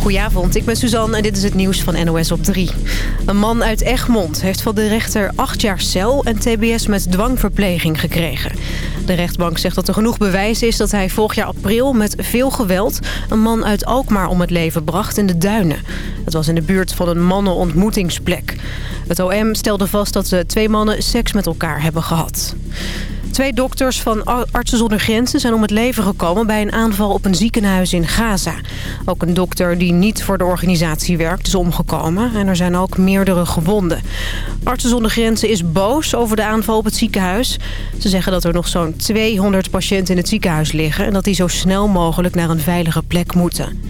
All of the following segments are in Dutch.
Goedenavond, ik ben Suzanne en dit is het nieuws van NOS op 3. Een man uit Egmond heeft van de rechter acht jaar cel en tbs met dwangverpleging gekregen. De rechtbank zegt dat er genoeg bewijs is dat hij vorig jaar april met veel geweld... een man uit Alkmaar om het leven bracht in de duinen. Het was in de buurt van een mannenontmoetingsplek. Het OM stelde vast dat de twee mannen seks met elkaar hebben gehad. Twee dokters van Artsen zonder Grenzen zijn om het leven gekomen... bij een aanval op een ziekenhuis in Gaza. Ook een dokter die niet voor de organisatie werkt is omgekomen... en er zijn ook meerdere gewonden. Artsen zonder Grenzen is boos over de aanval op het ziekenhuis. Ze zeggen dat er nog zo'n 200 patiënten in het ziekenhuis liggen... en dat die zo snel mogelijk naar een veilige plek moeten.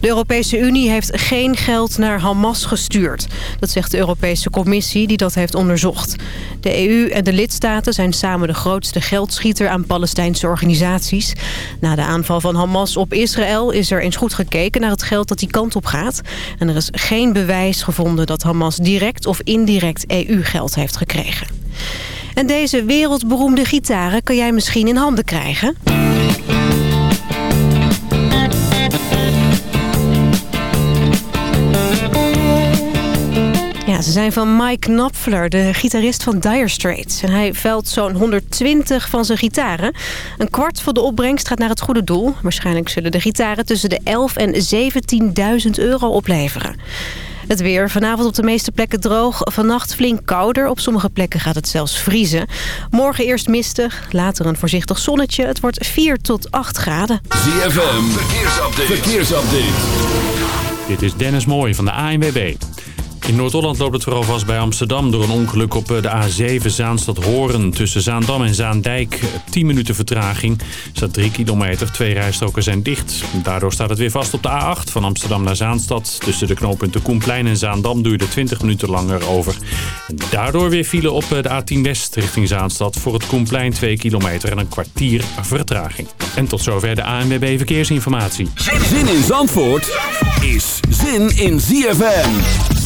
De Europese Unie heeft geen geld naar Hamas gestuurd. Dat zegt de Europese Commissie die dat heeft onderzocht. De EU en de lidstaten zijn samen de grootste geldschieter aan Palestijnse organisaties. Na de aanval van Hamas op Israël is er eens goed gekeken naar het geld dat die kant op gaat. En er is geen bewijs gevonden dat Hamas direct of indirect EU-geld heeft gekregen. En deze wereldberoemde gitaren kan jij misschien in handen krijgen. Ja, ze zijn van Mike Knopfler, de gitarist van Dire Straits. En hij velt zo'n 120 van zijn gitaren. Een kwart van de opbrengst gaat naar het goede doel. Waarschijnlijk zullen de gitaren tussen de 11 en 17.000 euro opleveren. Het weer. Vanavond op de meeste plekken droog. Vannacht flink kouder. Op sommige plekken gaat het zelfs vriezen. Morgen eerst mistig. Later een voorzichtig zonnetje. Het wordt 4 tot 8 graden. ZFM. Verkeersupdate. Verkeersupdate. Dit is Dennis Mooij van de ANWB. In Noord-Holland loopt het vooral vast bij Amsterdam door een ongeluk op eh, de A7 Zaanstad-Horen. Tussen Zaandam en Zaandijk 10 minuten vertraging. Er staat 3 kilometer, twee rijstroken zijn dicht. Daardoor staat het weer vast op de A8 van Amsterdam naar Zaanstad. Tussen de knooppunten Koenplein en Zaandam duurde je 20 minuten langer over. Daardoor weer file op eh, de A10 West richting Zaanstad. Voor het Koenplein 2 kilometer en een kwartier vertraging. En tot zover de ANWB Verkeersinformatie. Zin in Zandvoort is zin in ZFM.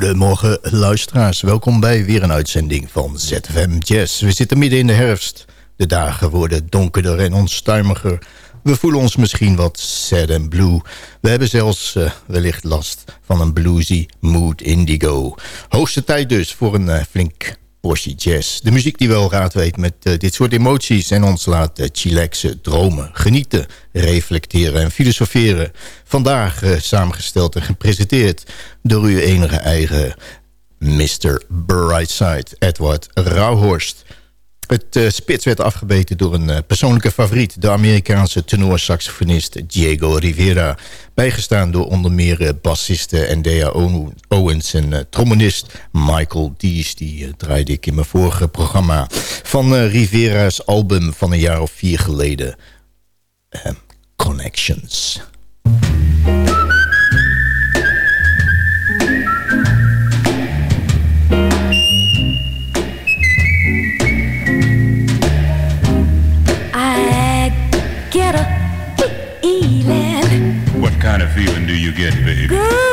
Goedemorgen luisteraars, welkom bij weer een uitzending van ZFM Jazz. We zitten midden in de herfst, de dagen worden donkerder en onstuimiger. We voelen ons misschien wat sad en blue. We hebben zelfs uh, wellicht last van een bluesy mood indigo. Hoogste tijd dus voor een uh, flink portie jazz. De muziek die wel raad weet met uh, dit soort emoties... en ons laat uh, chillaxen, dromen, genieten, reflecteren en filosoferen. Vandaag uh, samengesteld en gepresenteerd door uw enige eigen Mr. Brightside, Edward Rauhorst... Het uh, spits werd afgebeten door een uh, persoonlijke favoriet... de Amerikaanse tenorsaxofonist Diego Rivera. Bijgestaan door onder meer uh, bassiste Endea Owens... en trombonist Michael Dees. Die draaide ik in mijn vorige programma. Van Rivera's album van een jaar of vier geleden. Connections. Feeling do you get, baby? Good,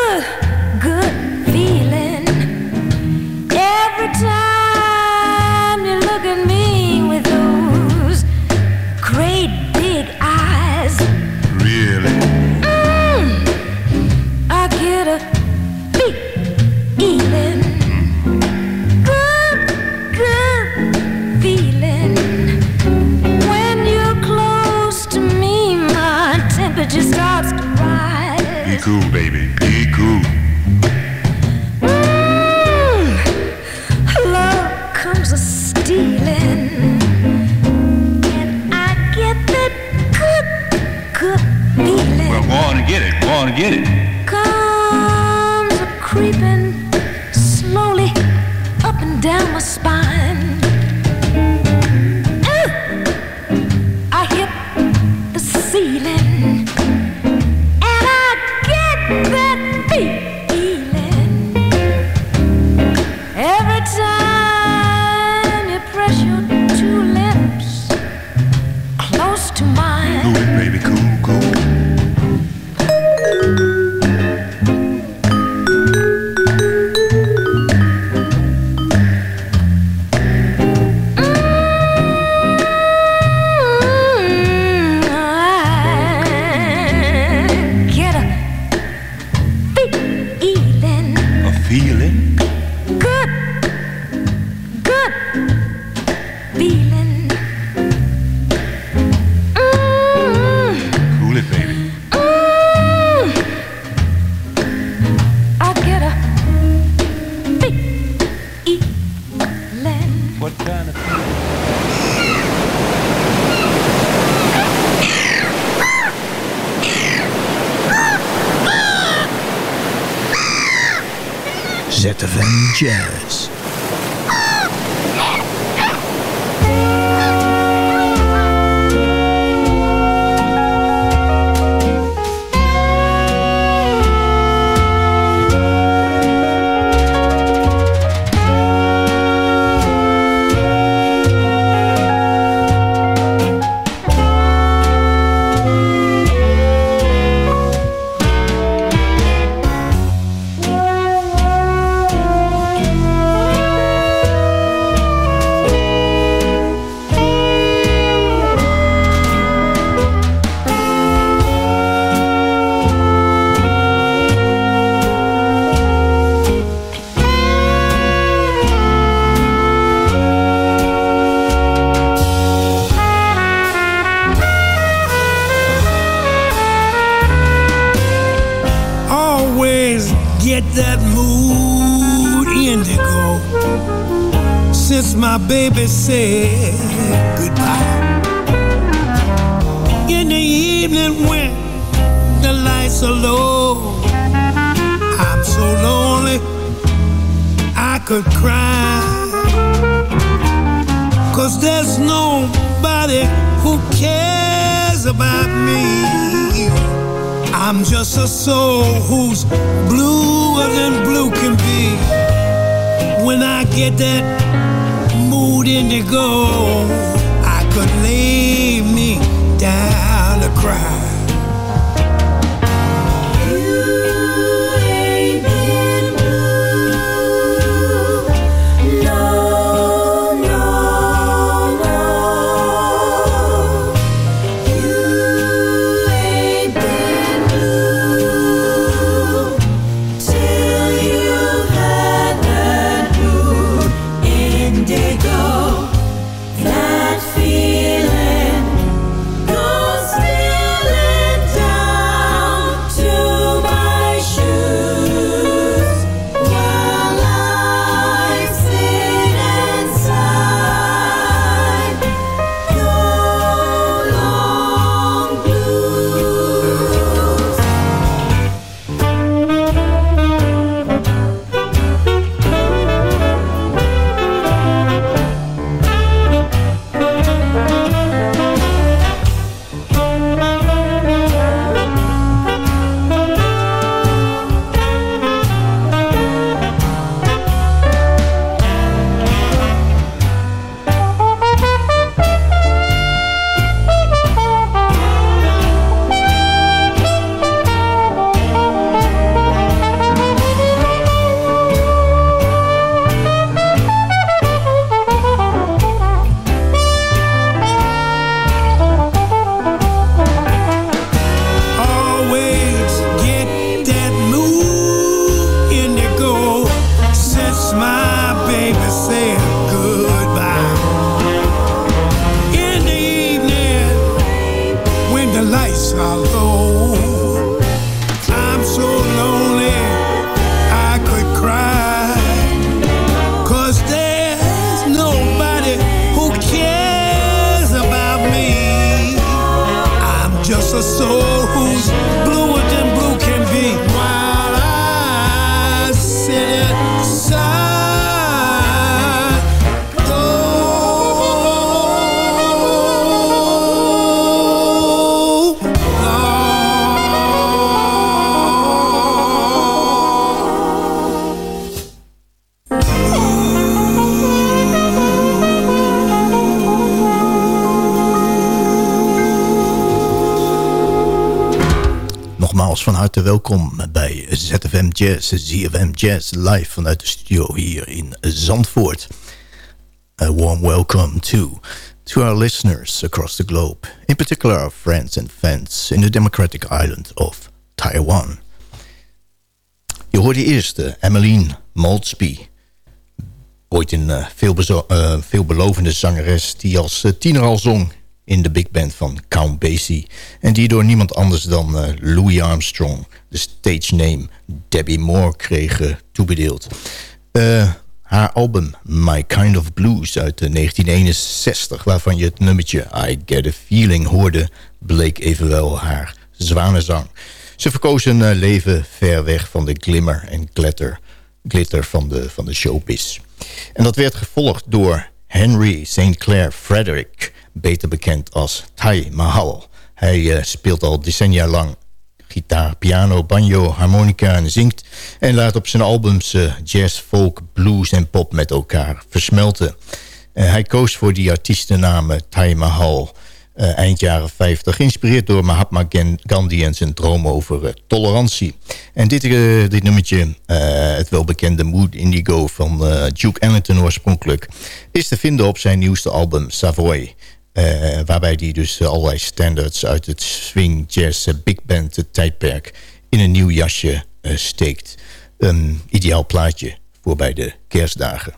get it. Nogmaals van harte welkom bij ZFM Jazz, ZFM Jazz live vanuit de studio hier in Zandvoort. A warm welcome to, to our listeners across the globe, in particular our friends and fans in the democratic island of Taiwan. Je hoorde eerst uh, Emmeline Maltzby, ooit een veelbezo- uh, veelbelovende zangeres die als tiener al zong in de big band van Count Basie. En die door niemand anders dan uh, Louis Armstrong, de stage name Debbie Moore, kreeg toebedeeld. Uh, haar album My Kind of Blues uit 1961, waarvan je het nummertje I Get a Feeling hoorde, bleek evenwel haar zwanenzang. Ze verkoos een leven ver weg van de glimmer en glitter, glitter van, de, van de showbiz. En dat werd gevolgd door Henry St. Clair Frederick beter bekend als Thai Mahal. Hij uh, speelt al decennia lang gitaar, piano, banjo, harmonica en zingt... en laat op zijn albums uh, jazz, folk, blues en pop met elkaar versmelten. Uh, hij koos voor die artiestennamen Thai Mahal... eind jaren 50, geïnspireerd door Mahatma Gandhi en zijn droom over tolerantie. En dit, dit nummertje, het welbekende Mood Indigo van Duke Ellington oorspronkelijk... is te vinden op zijn nieuwste album Savoy... Uh, waarbij hij dus uh, allerlei standards uit het swing, jazz, uh, big band tijdperk in een nieuw jasje steekt. Een ideaal plaatje voor bij de kerstdagen.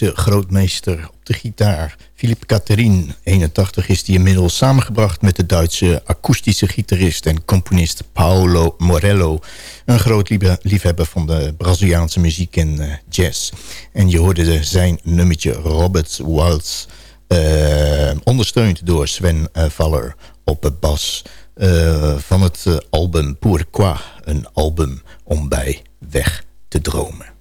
Grootmeester op de gitaar. Philippe Catherine, 81, is die inmiddels samengebracht met de Duitse akoestische gitarist en componist Paolo Morello. Een groot liefhebber van de Braziliaanse muziek en uh, jazz. En je hoorde zijn nummertje Robert Waltz, uh, ondersteund door Sven uh, Valler op bas. van het album Pourquoi, een album om bij weg te dromen.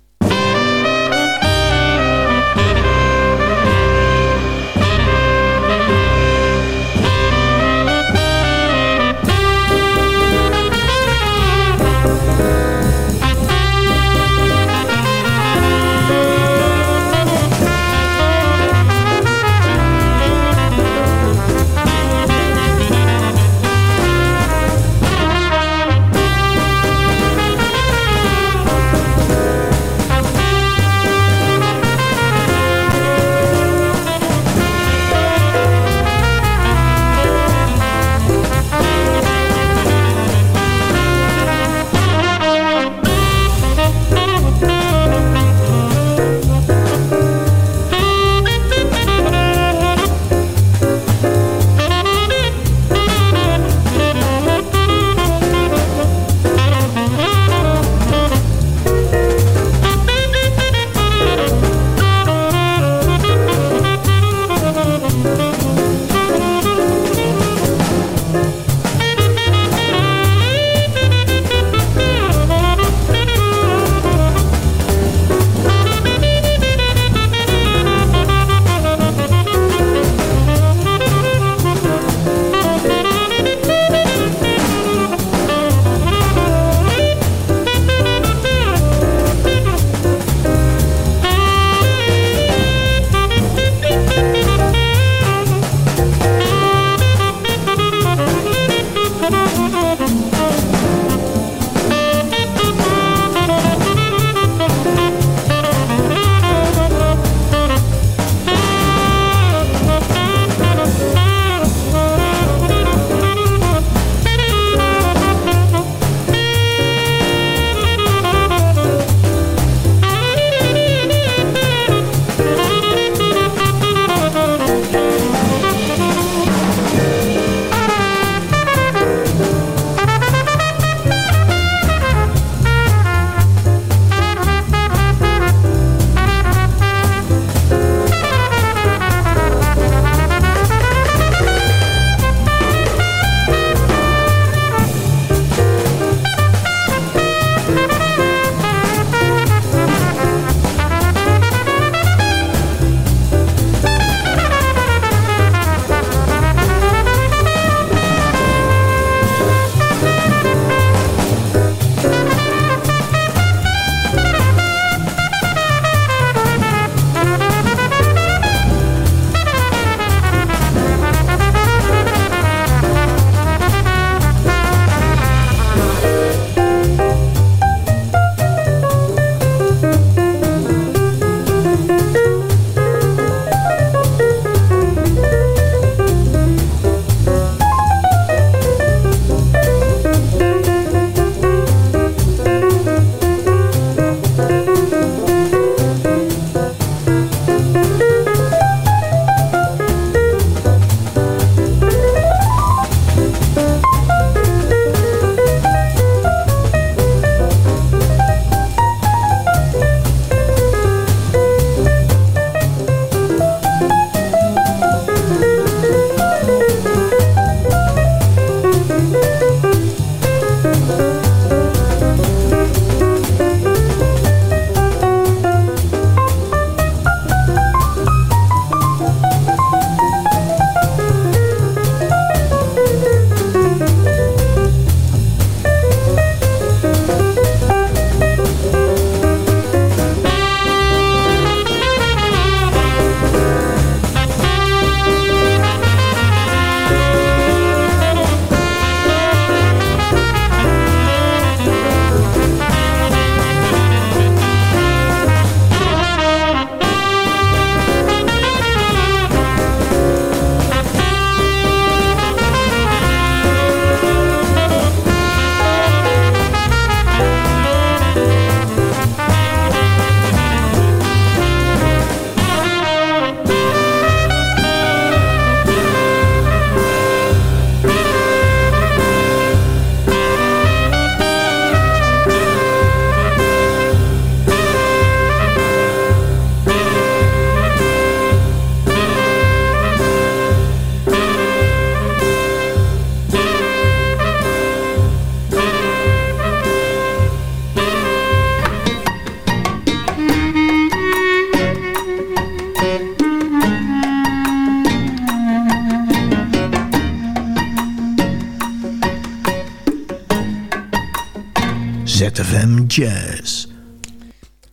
ZFM Jazz.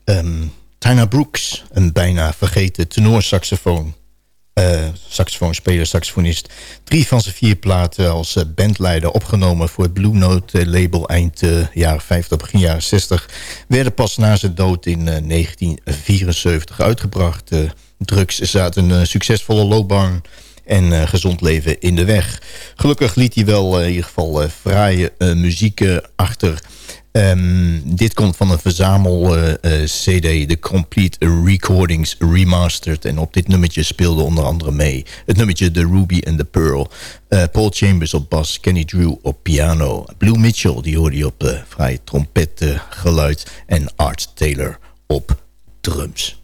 Um, Tina Brooks, een bijna vergeten tenorsaxofoon. Uh, saxofoonspeler, saxofonist. Drie van zijn vier platen als uh, bandleider opgenomen voor het Blue Note uh, label eind jaren 50, begin jaren 60. Werden pas na zijn dood in 1974 uitgebracht. drugs zaten een succesvolle loopbaan en gezond leven in de weg. Gelukkig liet hij wel in ieder geval fraaie muziek achter... Um, dit komt van een verzamel-cd, uh, de Complete Recordings Remastered. En op dit nummertje speelde onder andere mee. Het nummertje The Ruby and the Pearl. Uh, Paul Chambers op bas, Kenny Drew op piano. Blue Mitchell, die hoorde je op vrij trompetgeluid. en Art Taylor op drums.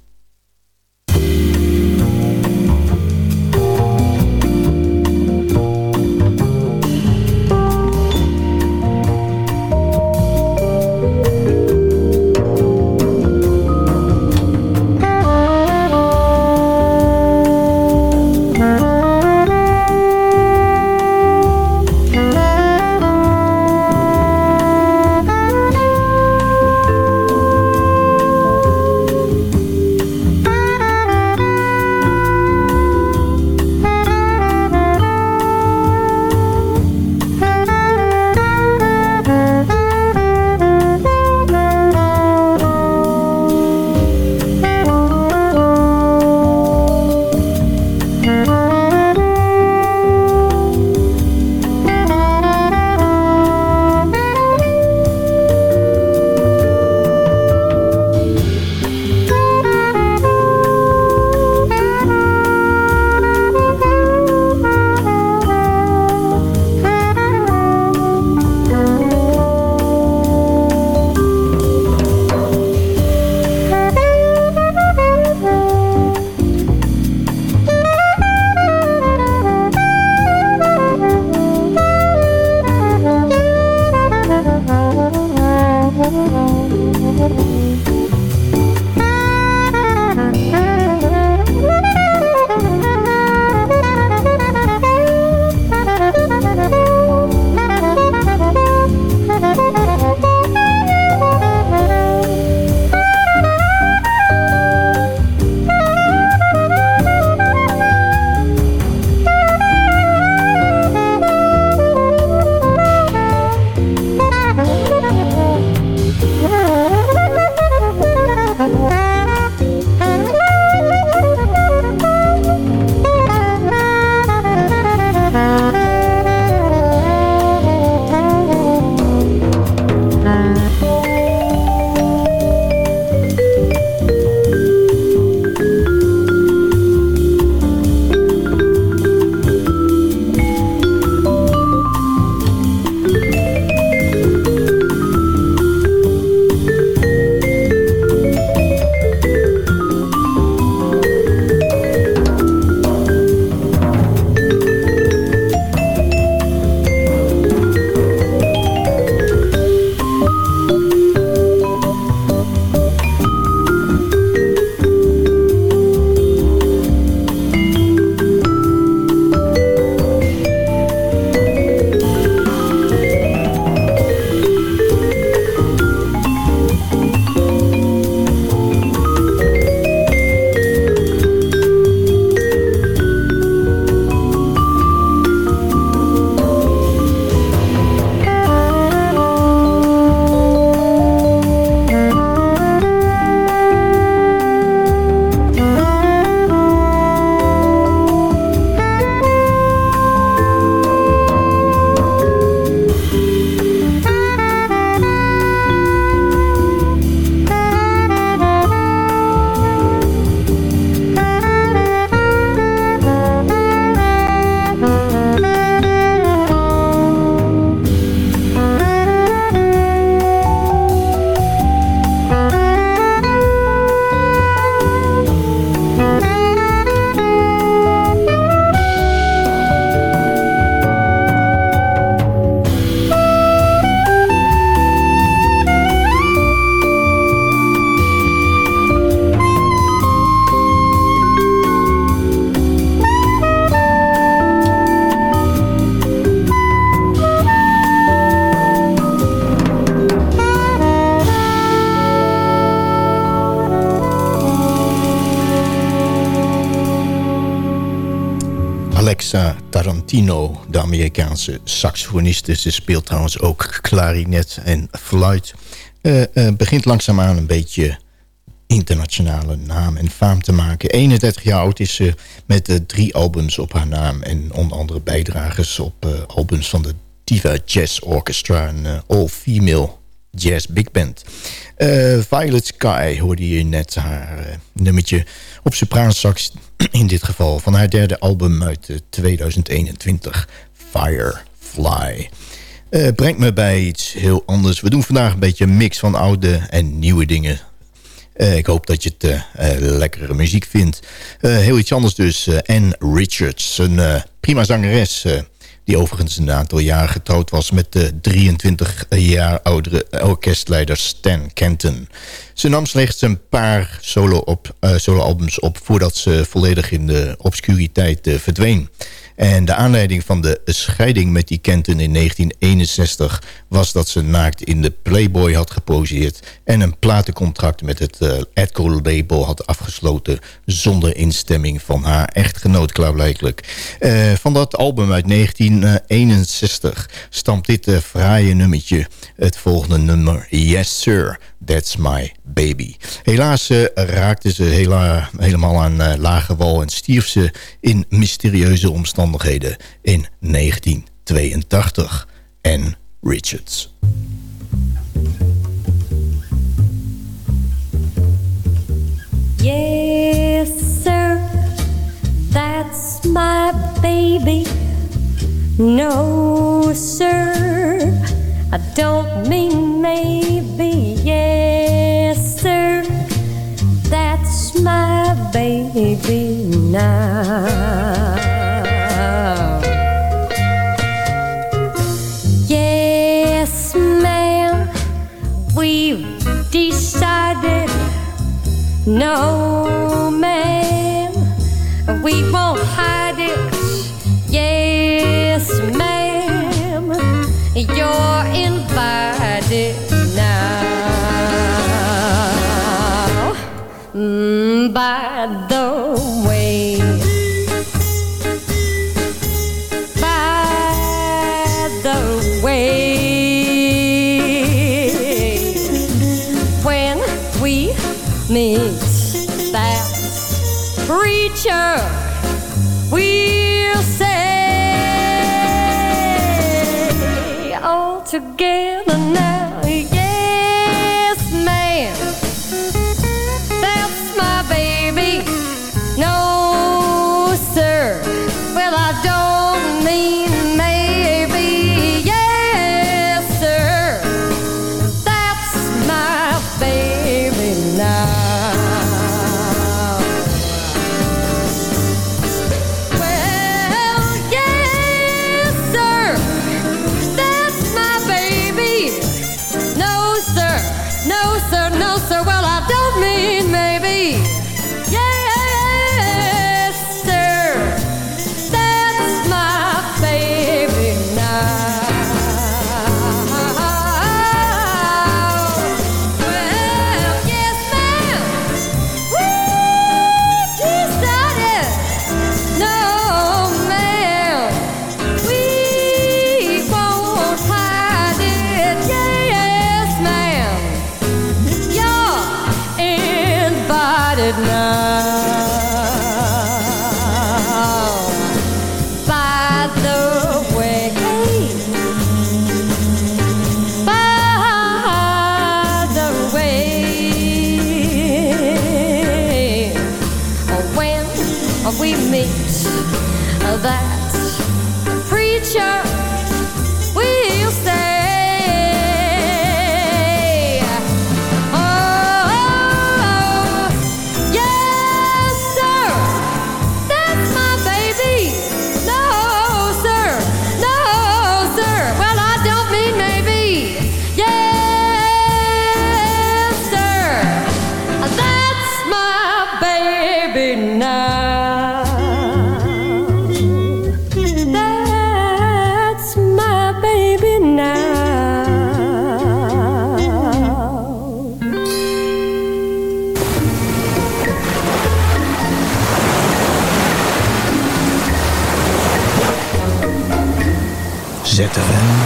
Amerikaanse saxofoniste. Ze speelt trouwens ook klarinet en fluit. Uh, uh, begint langzaamaan een beetje internationale naam en faam te maken. 31 jaar oud is ze met uh, drie albums op haar naam... en onder andere bijdragers op albums van de Diva Jazz Orchestra... een all-female jazz big band. Violet Sky hoorde je net haar nummertje op sopraansax in dit geval van haar derde album uit 2021, Firefly. Uh, brengt me bij iets heel anders. We doen vandaag een beetje een mix van oude en nieuwe dingen. Uh, ik hoop dat je het uh, lekkere muziek vindt. heel iets anders dus. Anne Richards, een prima zangeres die overigens een aantal jaar getrouwd was met de 23 jaar oudere orkestleider Stan Kenton. Ze nam slechts een paar solo-albums op, solo op voordat ze volledig in de obscuriteit verdween. En de aanleiding van de scheiding met die Kenton in 1961... was dat ze naakt in de Playboy had geposeerd... en een platencontract met het uh, Edco label had afgesloten... zonder instemming van haar echtgenoot, klaarblijkelijk. Uh, van dat album uit 1961 stamt dit uh, fraaie nummertje... het volgende nummer, Yes Sir... That's My Baby. Helaas uh, raakte ze hela, helemaal aan uh, lage wal en stierf ze in mysterieuze omstandigheden in 1982. En Richards. Yes, sir, that's my baby. No, sir, I don't mean maybe. Yes, sir, that's my baby now. Yes, ma'am, we've decided. No, ma'am, we won't You're invited. Meet that preacher,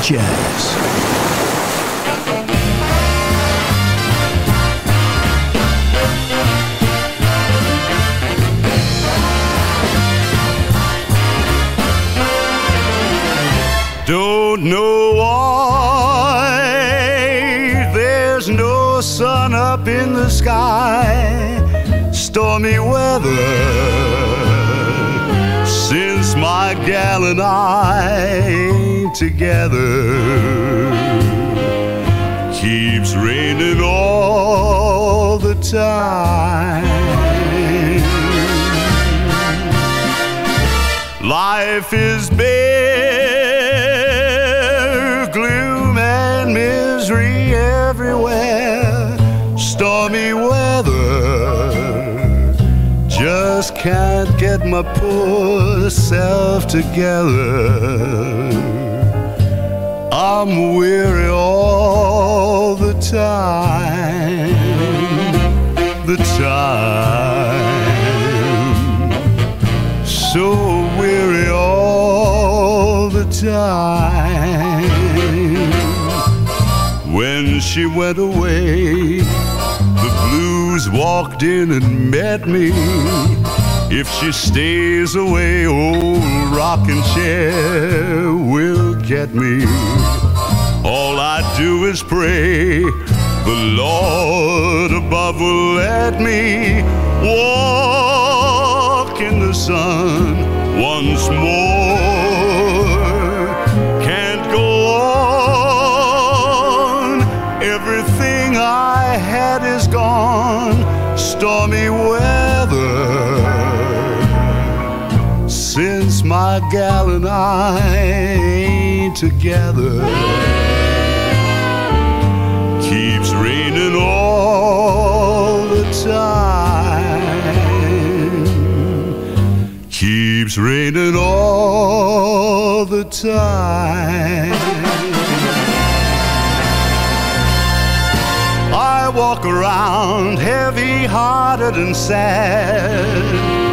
Jazz. Don't know why there's no sun up in the sky. Stormy weather since my gal and I together. Keeps raining all the time. Life is bare, gloom and misery everywhere. Stormy weather, just can't get my poor self together. I'm weary all the time, the time so weary all the time. When she went away, the blues walked in and met me. If she stays away, oh, old rocking chair will get me. All I do is pray the Lord above will let me walk in the sun once more. Can't go on. Everything I had is gone. Stormy weather. My gal and I ain't together keeps raining all the time. Keeps raining all the time. I walk around heavy hearted and sad.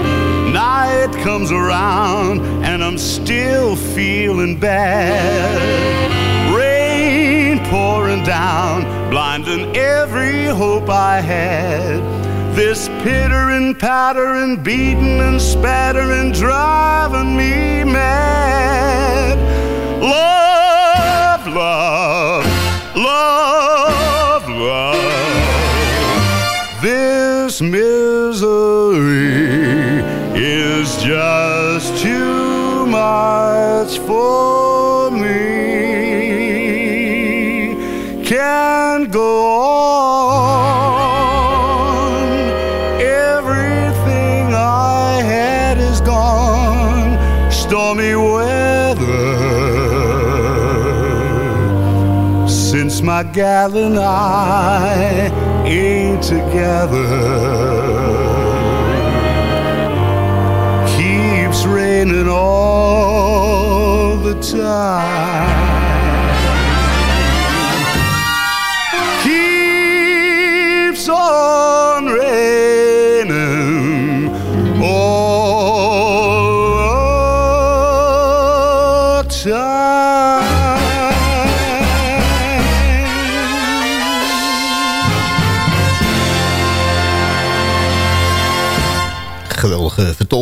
Night comes around and I'm still feeling bad rain pouring down, blinding every hope I had. This pittering, pattering, beating and spattering, driving me mad. Love, love, love, love. This misery is just too much for me. Can't go on. Everything I had is gone. Stormy weather. Since my gal and I ain't together raining all the time.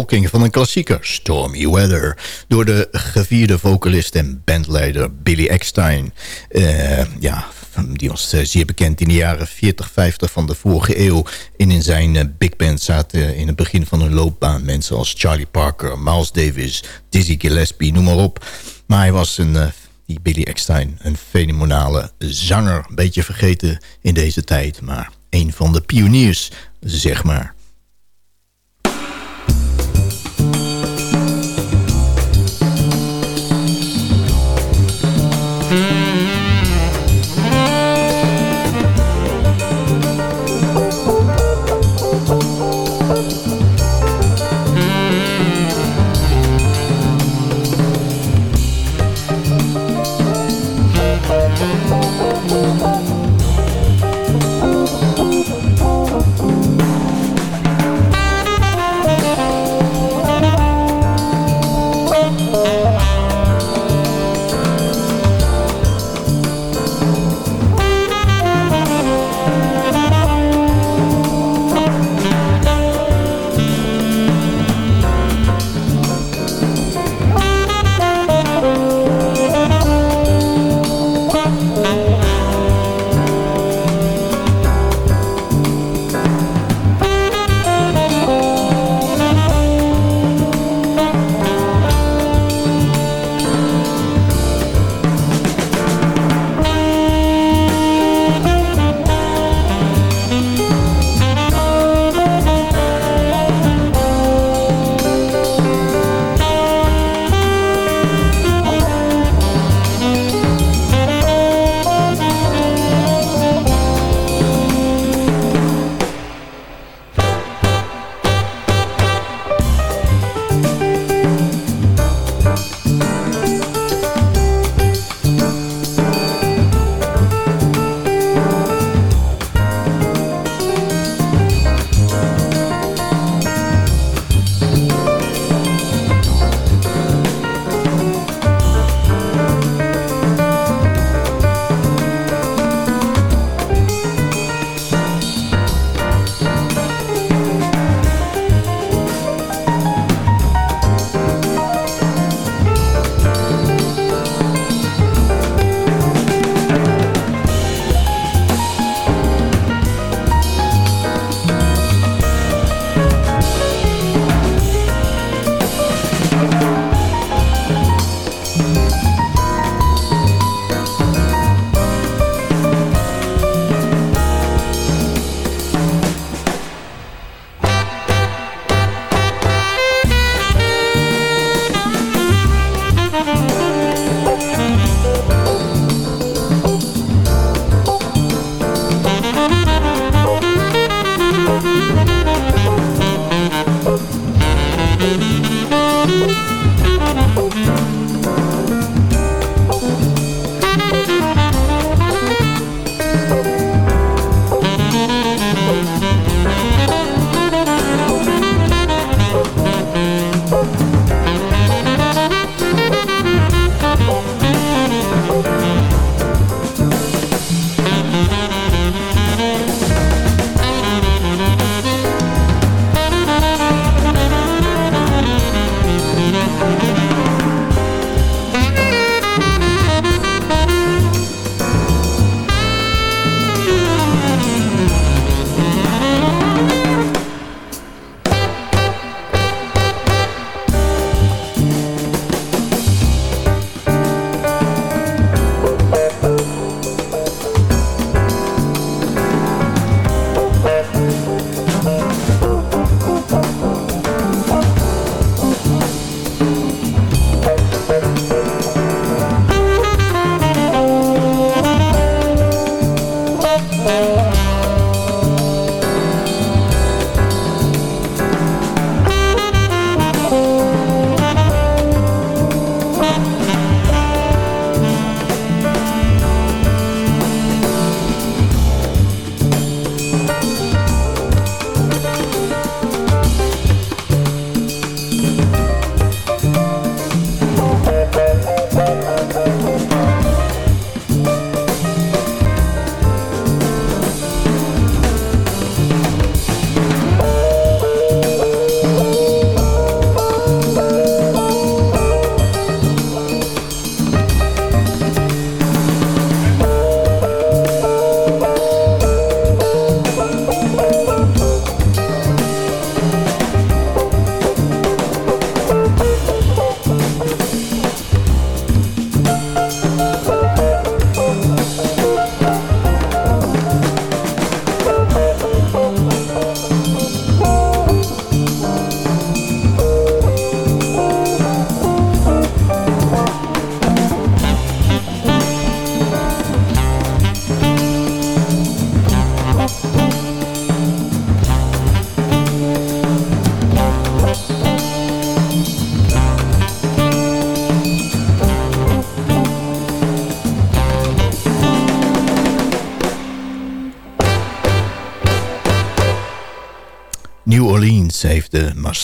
Van een klassieker, Stormy Weather... door de gevierde vocalist en bandleider Billy Eckstein. Eh, ja, die was eh, zeer bekend in de jaren 40, 50 van de vorige eeuw. En in zijn eh, big band zaten in het begin van hun loopbaan... mensen als Charlie Parker, Miles Davis, Dizzy Gillespie, noem maar op. Maar hij was een... die Billy Eckstein, een fenomenale zanger. Een beetje vergeten in deze tijd, maar een van de pioniers, zeg maar.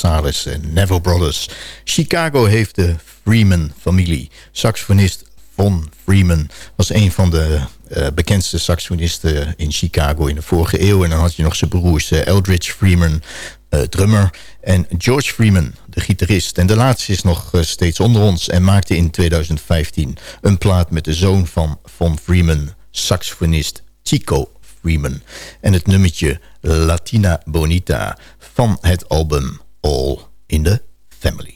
Marsalis en Neville Brothers. Chicago heeft de Freeman-familie. Saxofonist Von Freeman was een van de uh, bekendste saxofonisten in Chicago in de vorige eeuw. En dan had je nog zijn broers Eldridge Freeman, uh, drummer... en George Freeman, de gitarist. En de laatste is nog steeds onder ons en maakte in 2015 een plaat met de zoon van Von Freeman, saxofonist Chico Freeman. En het nummertje Latina Bonita van het album All in the Family.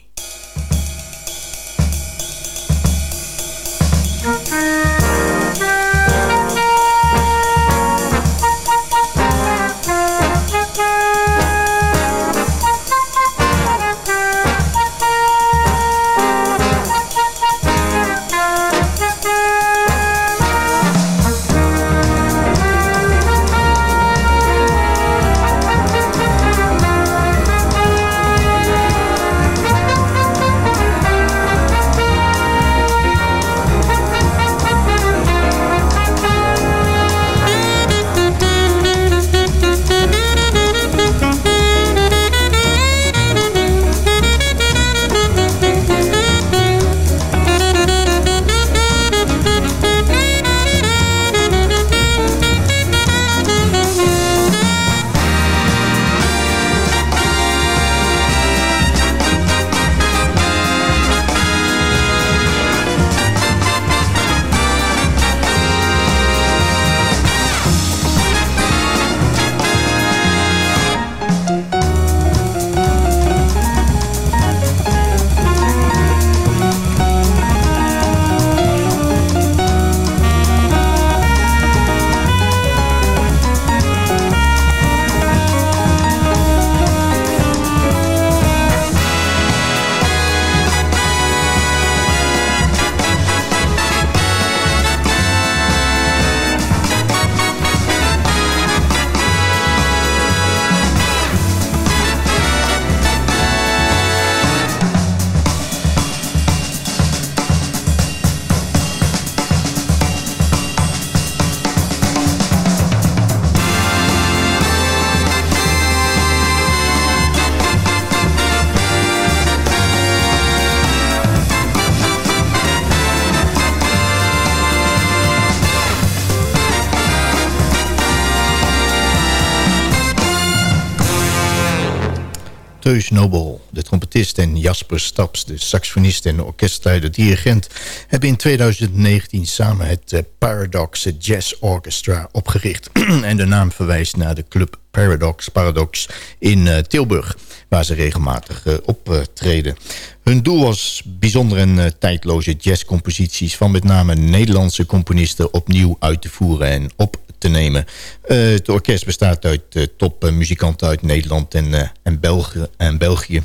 Nobel, de trompetist... en Jasper Staps, de saxofonist en orkestleider dirigent... hebben in 2019 samen het eh, Paradox Jazz Orchestra opgericht. en de naam verwijst naar de club Paradox, Paradox in eh, Tilburg... waar ze regelmatig uh, optreden. Hun doel was bijzondere en tijdloze jazzcomposities... van met name Nederlandse componisten opnieuw uit te voeren en op te nemen. Het orkest bestaat uit topmuzikanten uit Nederland en, en, België, en België.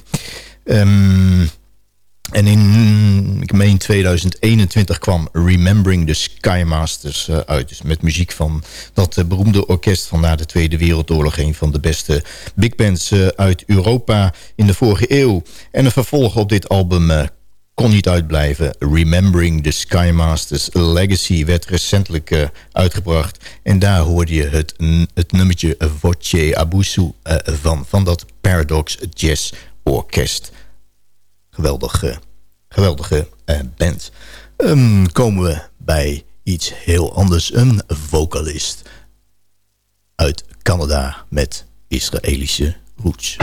Um, en in, ik meen 2021 kwam Remembering the Skymasters uit. Dus met muziek van dat beroemde orkest van na de Tweede Wereldoorlog. Een van de beste big bands uit Europa in de vorige eeuw. En een vervolg op dit album kon niet uitblijven. Remembering the Skymasters Legacy werd recentelijk uitgebracht. En daar hoorde je het, het nummertje Voce Abusu van. Van dat Paradox Jazz Orkest. Geweldige, geweldige uh, band. Um, komen we bij iets heel anders. Een vocalist uit Canada met Israëlische roots.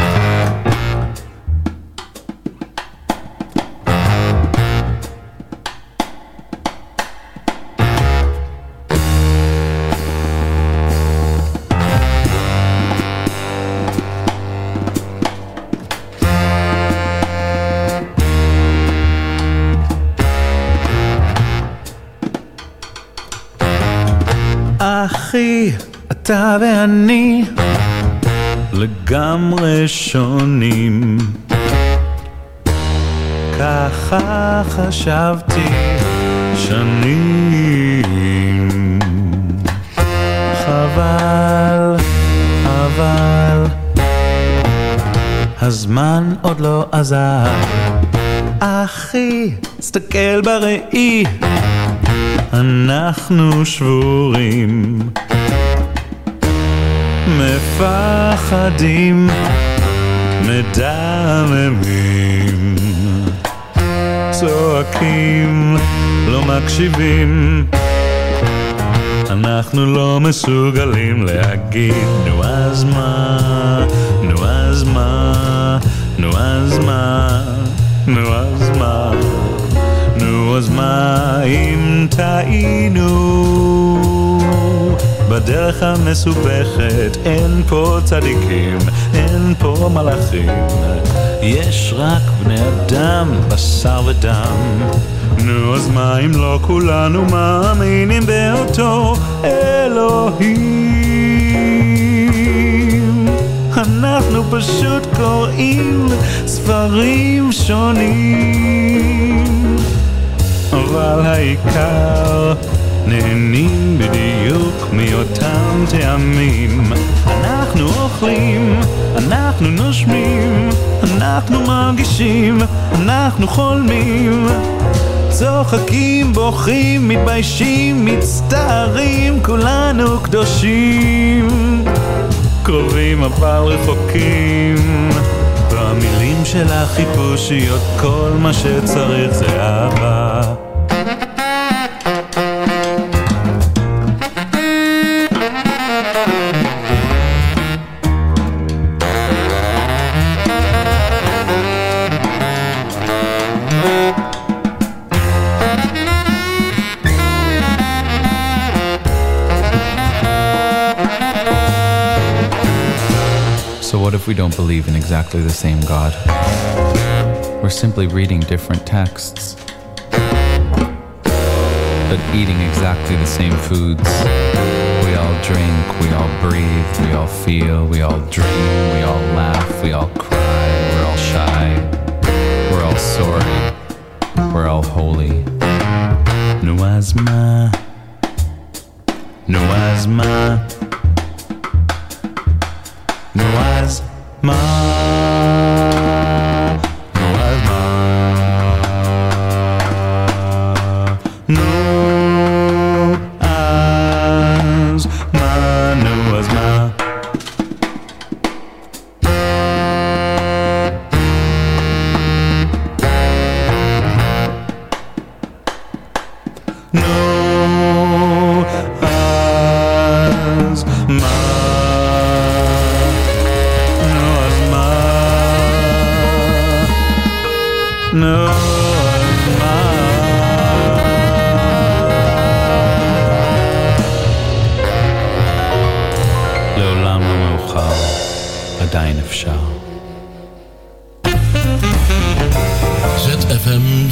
אחי, אתה ואני לגמרי שונים. ככה חשבתי שנים. חבל, אבל הזמן עוד לא עזר. אחי, תסתכל בראי. אנחנו שבורים, מפחדים, מדממים, צועקים, לא מקשיבים. אנחנו לא מסוגלים להגיד נו אז מה, נו אז מה, נו אז מה, נו אז מה. נו אז מה? אם טעינו? בדרך המסובכת אין פה צדיקים, אין פה מלאכים, יש רק בני אדם, בשר ודם. נו אז מה אם לא כולנו מאמינים באותו אלוהים? אנחנו פשוט קוראים ספרים שונים. אבל העיקר נהנים בדיוק מאותם טעמים. אנחנו אוכלים, אנחנו נושמים, אנחנו מרגישים, אנחנו חולמים. צוחקים, בוכים, מתביישים, מצטערים, כולנו קדושים. קרובים אבל רחוקים. במילים של החיפושיות כל מה שצריך זה אהבה if we don't believe in exactly the same God? We're simply reading different texts, but eating exactly the same foods. We all drink, we all breathe, we all feel, we all dream, we all laugh, we all cry, we're all shy, we're all sorry, we're all holy. Nuazma, Nuazma, Nuazma. ZFM.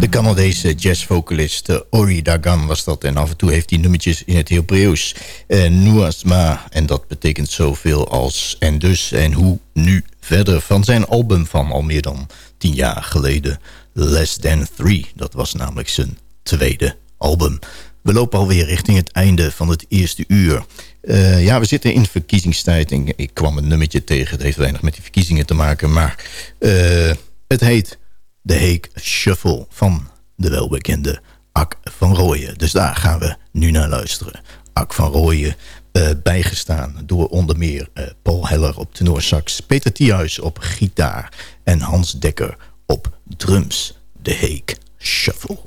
De Canadese jazzvocalist eh, Ori Dagan was dat. En af en toe heeft hij nummertjes in het Hebreeuws. Uh, Nuasma. En dat betekent zoveel als en dus en hoe nu verder. Van zijn album van al meer dan tien jaar geleden. Less Than Three. Dat was namelijk zijn tweede album. We lopen alweer richting het einde van het eerste uur. Uh, ja, we zitten in verkiezingstijd. En ik kwam een nummertje tegen. Het heeft weinig met die verkiezingen te maken. Maar uh, het heet de Heek Shuffle van de welbekende Ak van Rooyen. Dus daar gaan we nu naar luisteren. Ak van Rooyen, uh, bijgestaan door onder meer Paul Heller op tenorsax... Peter Thiehuis op gitaar en Hans Dekker op drums. De Heek Shuffle.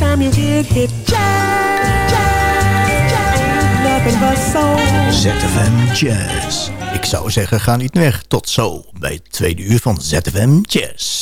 You get but soul. ZFM Jazz. Ik zou zeggen, ga niet weg. Tot zo bij het tweede uur van ZFM Jazz.